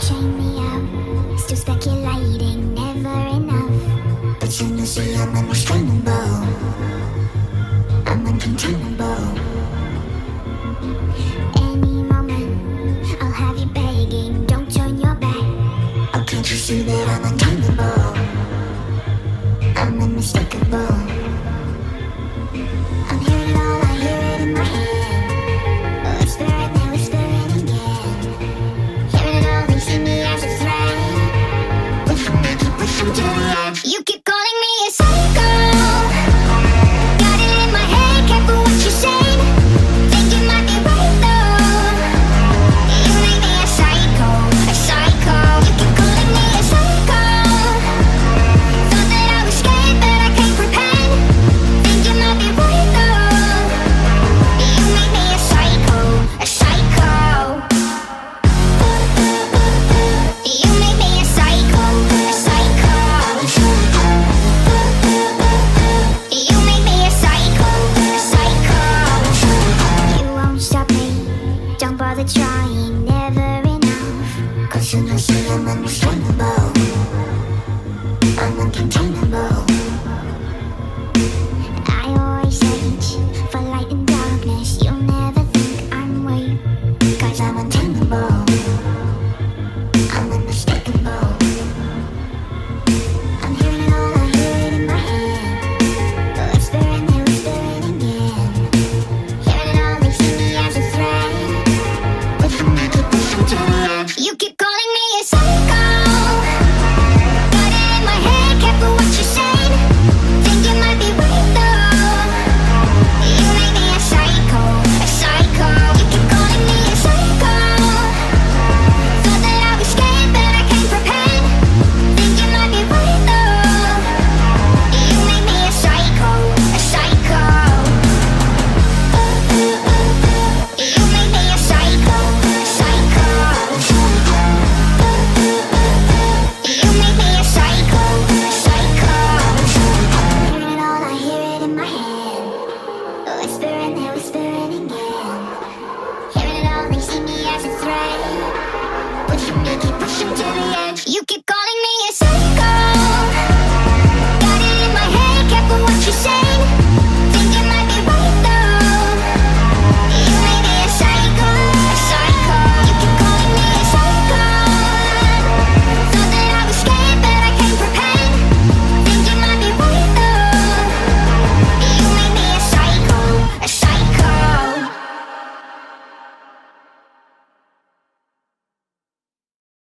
drain me out. Still speculating, never enough. But soon you'll see I'm unrestrainable. I'm uncontainable. trying never enough. Cause you know she unrestrainable pushing to the edge. You keep calling.